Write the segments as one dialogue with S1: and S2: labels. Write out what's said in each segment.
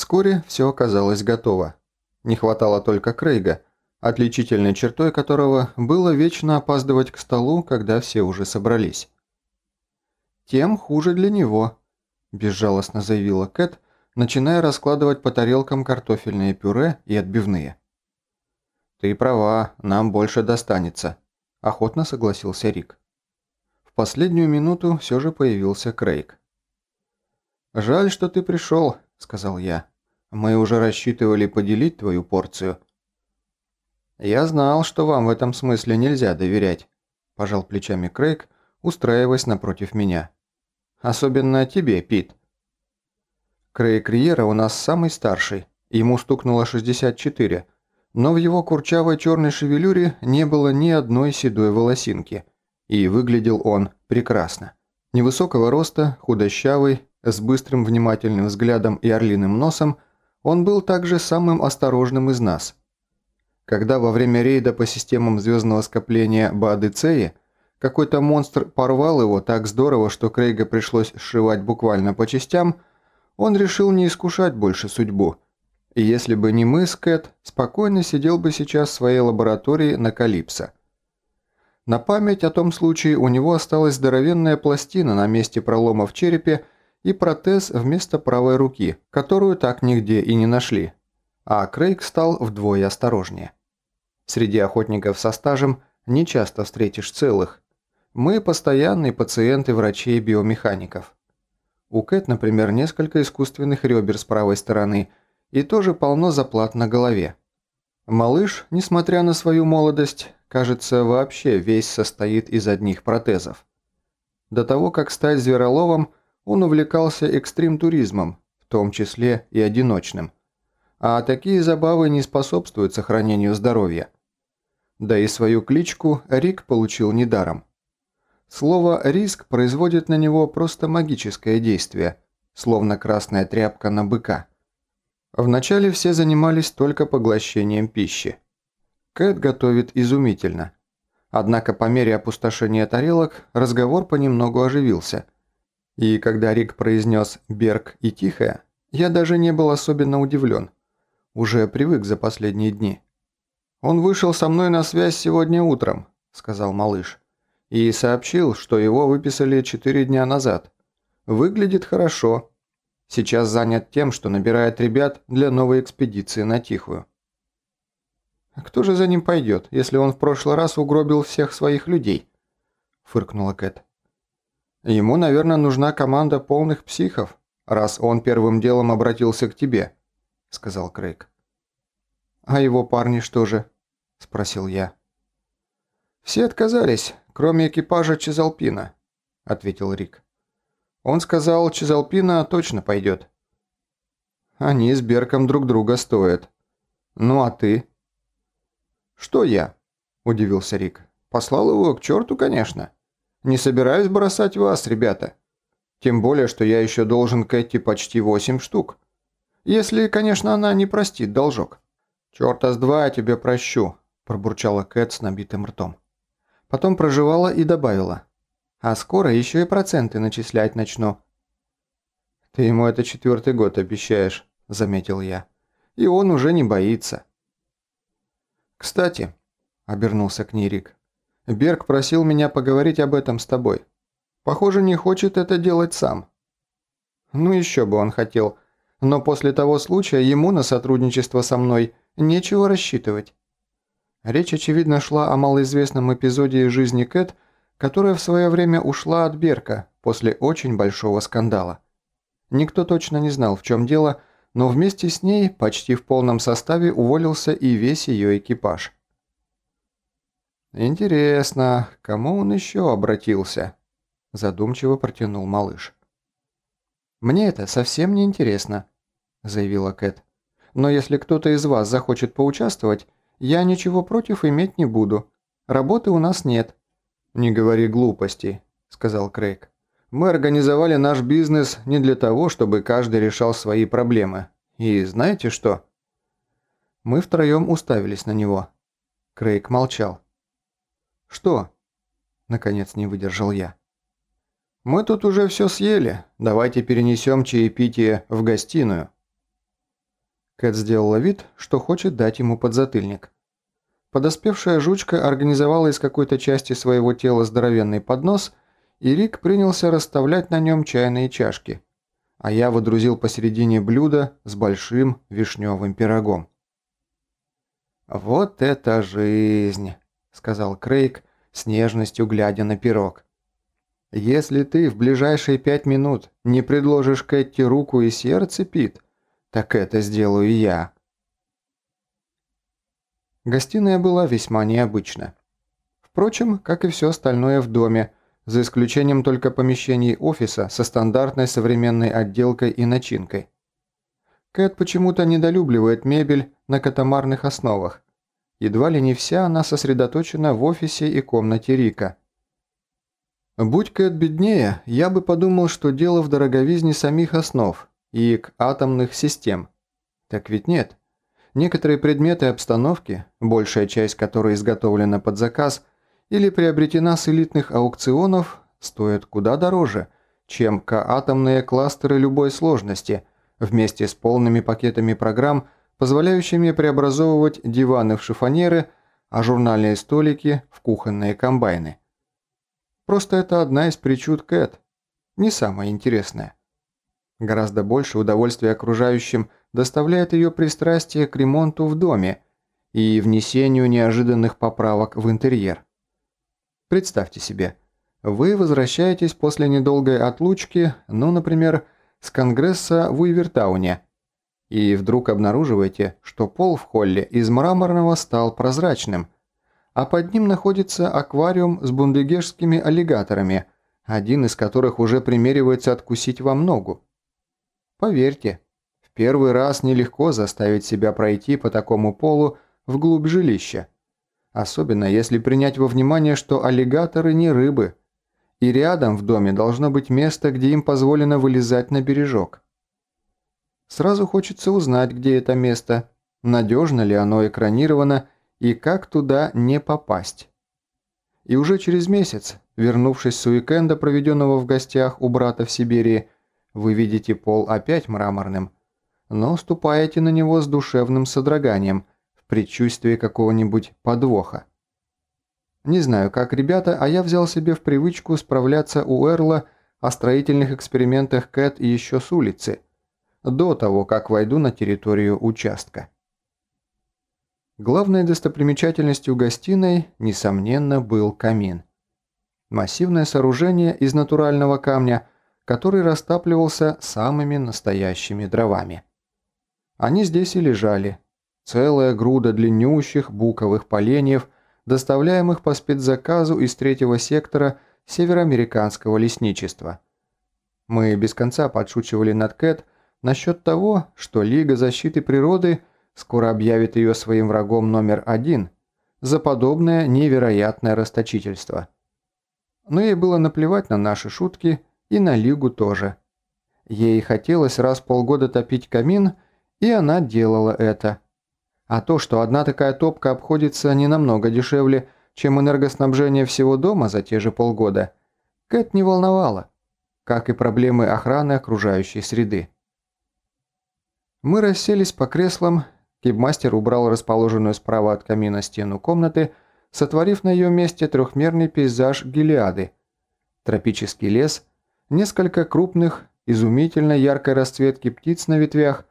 S1: Вскоре все оказалось готово. Не хватало только Крейга, отличительной чертой которого было вечно опаздывать к столу, когда все уже собрались. «Тем хуже для него», – безжалостно заявила Кэт, начиная раскладывать по тарелкам картофельное пюре и отбивные. «Ты права, нам больше достанется», – охотно согласился Рик. В последнюю минуту все же появился Крейг. «Жаль, что ты пришел», – сказал я. «Мы уже рассчитывали поделить твою порцию». «Я знал, что вам в этом смысле нельзя доверять», – пожал плечами Крейг, устраиваясь напротив меня. «Особенно тебе, Пит». Крейг Риера у нас самый старший, ему стукнуло 64, но в его курчавой черной шевелюре не было ни одной седой волосинки, и выглядел он прекрасно. Невысокого роста, худощавый, с быстрым внимательным взглядом и орлиным носом, он был также самым осторожным из нас – когда во время рейда по системам звездного скопления Баадыцеи какой-то монстр порвал его так здорово, что Крейга пришлось сшивать буквально по частям, он решил не искушать больше судьбу. И если бы не мы с спокойно сидел бы сейчас в своей лаборатории на Калипсо. На память о том случае у него осталась здоровенная пластина на месте пролома в черепе и протез вместо правой руки, которую так нигде и не нашли. А Крейг стал вдвое осторожнее. Среди охотников со стажем не часто встретишь целых. Мы постоянные пациенты врачей-биомехаников. У Кэт, например, несколько искусственных ребер с правой стороны и тоже полно заплат на голове. Малыш, несмотря на свою молодость, кажется, вообще весь состоит из одних протезов. До того, как стать звероловом, он увлекался экстрим-туризмом, в том числе и одиночным. А такие забавы не способствуют сохранению здоровья. Да и свою кличку Рик получил недаром. Слово «риск» производит на него просто магическое действие, словно красная тряпка на быка. Вначале все занимались только поглощением пищи. Кэт готовит изумительно. Однако по мере опустошения тарелок разговор понемногу оживился. И когда Рик произнес «Берг» и «Тихая», я даже не был особенно удивлен. Уже привык за последние дни. «Он вышел со мной на связь сегодня утром», – сказал малыш. «И сообщил, что его выписали четыре дня назад. Выглядит хорошо. Сейчас занят тем, что набирает ребят для новой экспедиции на Тихую». «А кто же за ним пойдет, если он в прошлый раз угробил всех своих людей?» – фыркнула Кэт. «Ему, наверное, нужна команда полных психов, раз он первым делом обратился к тебе», – сказал Крейг. «А его парни что же?» – спросил я. «Все отказались, кроме экипажа Чезалпина», – ответил Рик. «Он сказал, Чезалпина точно пойдет». «Они с Берком друг друга стоят. Ну а ты?» «Что я?» – удивился Рик. «Послал его к черту, конечно. Не собираюсь бросать вас, ребята. Тем более, что я еще должен Кэти почти восемь штук. Если, конечно, она не простит должок». «Чёрта с два я тебе прощу», – пробурчала Кэт с набитым ртом. Потом проживала и добавила. «А скоро еще и проценты начислять начну». «Ты ему это четвертый год обещаешь», – заметил я. «И он уже не боится». «Кстати», – обернулся к ней Рик, – «Берг просил меня поговорить об этом с тобой. Похоже, не хочет это делать сам». «Ну еще бы он хотел», – но после того случая ему на сотрудничество со мной нечего рассчитывать. Речь, очевидно, шла о малоизвестном эпизоде жизни Кэт, которая в свое время ушла от Берка после очень большого скандала. Никто точно не знал, в чем дело, но вместе с ней почти в полном составе уволился и весь ее экипаж. «Интересно, кому он еще обратился?» – задумчиво протянул малыш. «Мне это совсем не интересно», – заявила Кэт. «Но если кто-то из вас захочет поучаствовать, я ничего против иметь не буду. Работы у нас нет». «Не говори глупостей», – сказал Крейг. «Мы организовали наш бизнес не для того, чтобы каждый решал свои проблемы. И знаете что?» Мы втроем уставились на него. Крейг молчал. «Что?» – наконец не выдержал я. «Мы тут уже все съели. Давайте перенесем чаепитие в гостиную». Кэт сделала вид, что хочет дать ему подзатыльник. Подоспевшая жучка организовала из какой-то части своего тела здоровенный поднос, и Рик принялся расставлять на нем чайные чашки, а я водрузил посередине блюда с большим вишневым пирогом. «Вот это жизнь!» – сказал Крейг, с нежностью глядя на пирог. «Если ты в ближайшие пять минут не предложишь Кэти руку и сердце, Пит, так это сделаю я». Гостиная была весьма необычна. Впрочем, как и все остальное в доме, за исключением только помещений офиса со стандартной современной отделкой и начинкой. Кэт почему-то недолюбливает мебель на катамарных основах. Едва ли не вся она сосредоточена в офисе и комнате Рика. Будь Кэт беднее, я бы подумал, что дело в дороговизне самих основ и к атомных систем. Так ведь нет. Некоторые предметы обстановки, большая часть которой изготовлена под заказ или приобретена с элитных аукционов, стоят куда дороже, чем К-атомные кластеры любой сложности, вместе с полными пакетами программ, позволяющими преобразовывать диваны в шифонеры, а журнальные столики в кухонные комбайны. Просто это одна из причуд Кэт, не самая интересная. Гораздо больше удовольствия окружающим доставляет ее пристрастие к ремонту в доме и внесению неожиданных поправок в интерьер. Представьте себе, вы возвращаетесь после недолгой отлучки, ну, например, с конгресса в Уивертауне, и вдруг обнаруживаете, что пол в холле из мраморного стал прозрачным, а под ним находится аквариум с бундегешскими аллигаторами, один из которых уже примеривается откусить вам ногу. Поверьте, в первый раз нелегко заставить себя пройти по такому полу вглубь жилища. Особенно если принять во внимание, что аллигаторы не рыбы. И рядом в доме должно быть место, где им позволено вылезать на бережок. Сразу хочется узнать, где это место, надежно ли оно экранировано и как туда не попасть. И уже через месяц, вернувшись с уикенда, проведенного в гостях у брата в Сибири, вы видите пол опять мраморным, но ступаете на него с душевным содроганием, в предчувствии какого-нибудь подвоха. Не знаю, как ребята, а я взял себе в привычку справляться у Эрла о строительных экспериментах Кэт еще с улицы, до того, как войду на территорию участка. Главной достопримечательностью гостиной, несомненно, был камин. Массивное сооружение из натурального камня – который растапливался самыми настоящими дровами. Они здесь и лежали. Целая груда длиннющих буковых поленьев, доставляемых по спецзаказу из третьего сектора североамериканского лесничества. Мы без конца подшучивали над Кэт насчет того, что Лига защиты природы скоро объявит ее своим врагом номер один за подобное невероятное расточительство. Но ей было наплевать на наши шутки – и на Лигу тоже. Ей хотелось раз в полгода топить камин, и она делала это. А то, что одна такая топка обходится не намного дешевле, чем энергоснабжение всего дома за те же полгода, Кэт не волновала, как и проблемы охраны окружающей среды. Мы расселись по креслам, кибмастер убрал расположенную справа от камина стену комнаты, сотворив на ее месте трехмерный пейзаж Гелиады, тропический лес – несколько крупных, изумительно яркой расцветки птиц на ветвях,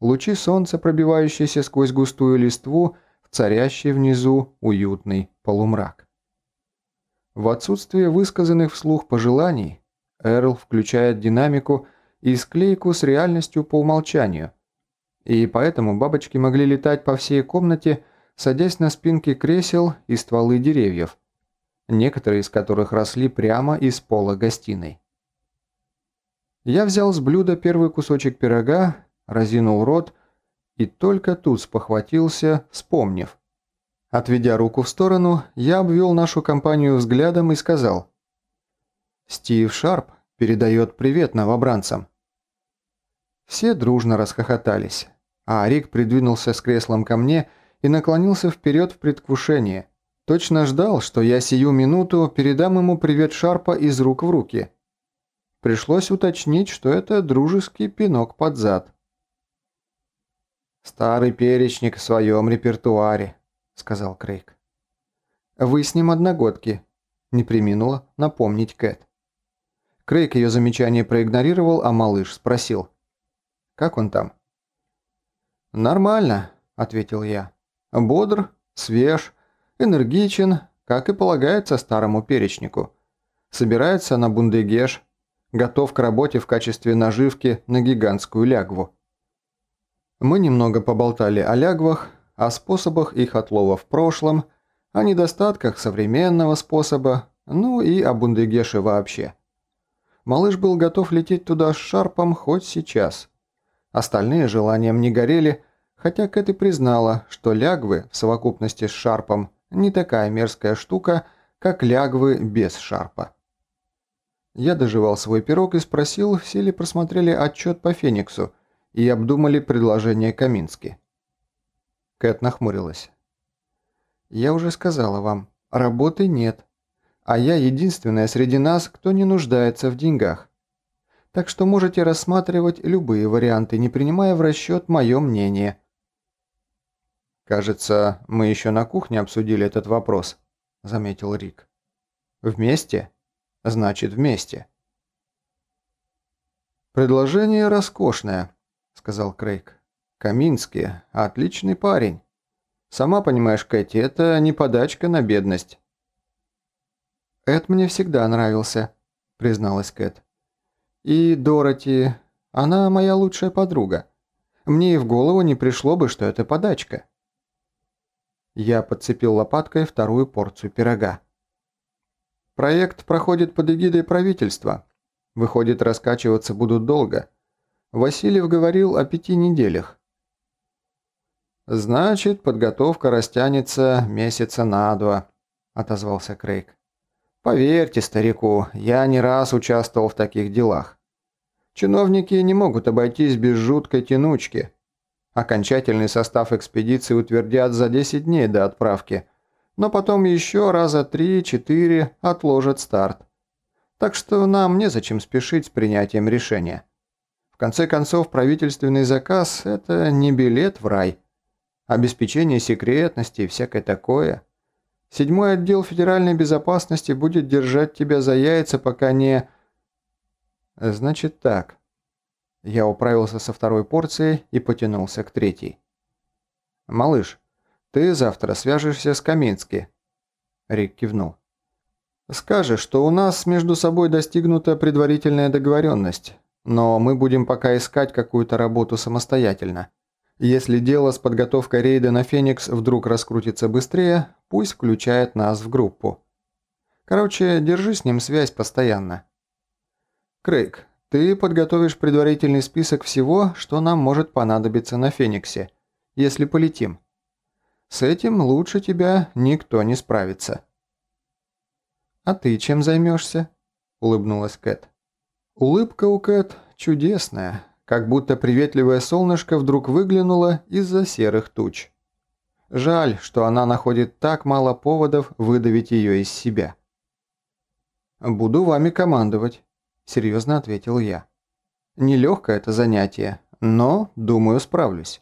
S1: лучи солнца, пробивающиеся сквозь густую листву в царящий внизу уютный полумрак. В отсутствие высказанных вслух пожеланий, Эрл включает динамику и склейку с реальностью по умолчанию, и поэтому бабочки могли летать по всей комнате, садясь на спинки кресел и стволы деревьев, некоторые из которых росли прямо из пола гостиной. Я взял с блюда первый кусочек пирога, разинул рот и только тут спохватился, вспомнив. Отведя руку в сторону, я обвел нашу компанию взглядом и сказал. «Стив Шарп передает привет новобранцам». Все дружно расхохотались, а Рик придвинулся с креслом ко мне и наклонился вперед в предвкушении. Точно ждал, что я сию минуту передам ему привет Шарпа из рук в руки – Пришлось уточнить, что это дружеский пинок под зад. «Старый перечник в своем репертуаре», – сказал Крейг. «Вы с ним одногодки», – не приминула напомнить Кэт. Крейг ее замечание проигнорировал, а малыш спросил. «Как он там?» «Нормально», – ответил я. «Бодр, свеж, энергичен, как и полагается старому перечнику. Собирается на бундегеш, готов к работе в качестве наживки на гигантскую лягву. Мы немного поболтали о лягвах, о способах их отлова в прошлом, о недостатках современного способа, ну и о бундегеше вообще. Малыш был готов лететь туда с шарпом хоть сейчас. Остальные желанием не горели, хотя Кэт и признала, что лягвы в совокупности с шарпом не такая мерзкая штука, как лягвы без шарпа. Я доживал свой пирог и спросил, все ли просмотрели отчет по Фениксу и обдумали предложение Камински. Кэт нахмурилась. «Я уже сказала вам, работы нет, а я единственная среди нас, кто не нуждается в деньгах. Так что можете рассматривать любые варианты, не принимая в расчет мое мнение». «Кажется, мы еще на кухне обсудили этот вопрос», – заметил Рик. «Вместе?» значит вместе. «Предложение роскошное», – сказал Крейг. «Каминский – отличный парень. Сама понимаешь, Кэти, это не подачка на бедность». «Эд мне всегда нравился», – призналась Кэт. «И Дороти, она моя лучшая подруга. Мне и в голову не пришло бы, что это подачка». Я подцепил лопаткой вторую порцию пирога. Проект проходит под эгидой правительства. Выходит, раскачиваться будут долго. Васильев говорил о пяти неделях. «Значит, подготовка растянется месяца на два», – отозвался Крейг. «Поверьте старику, я не раз участвовал в таких делах. Чиновники не могут обойтись без жуткой тянучки. Окончательный состав экспедиции утвердят за 10 дней до отправки – но потом еще раза три-четыре отложат старт. Так что нам незачем спешить с принятием решения. В конце концов, правительственный заказ – это не билет в рай. Обеспечение секретности и всякое такое. Седьмой отдел федеральной безопасности будет держать тебя за яйца, пока не... Значит так. Я управился со второй порцией и потянулся к третьей. «Малыш, ты завтра свяжешься с Камински». Рик кивнул. «Скажешь, что у нас между собой достигнута предварительная договоренность, но мы будем пока искать какую-то работу самостоятельно. Если дело с подготовкой рейда на Феникс вдруг раскрутится быстрее, пусть включает нас в группу. Короче, держи с ним связь постоянно. Крейг, ты подготовишь предварительный список всего, что нам может понадобиться на Фениксе, если полетим. С этим лучше тебя никто не справится». «А ты чем займешься?» – улыбнулась Кэт. Улыбка у Кэт чудесная, как будто приветливое солнышко вдруг выглянуло из-за серых туч. Жаль, что она находит так мало поводов выдавить ее из себя. «Буду вами командовать», – серьезно ответил я. «Нелегкое это занятие, но, думаю, справлюсь».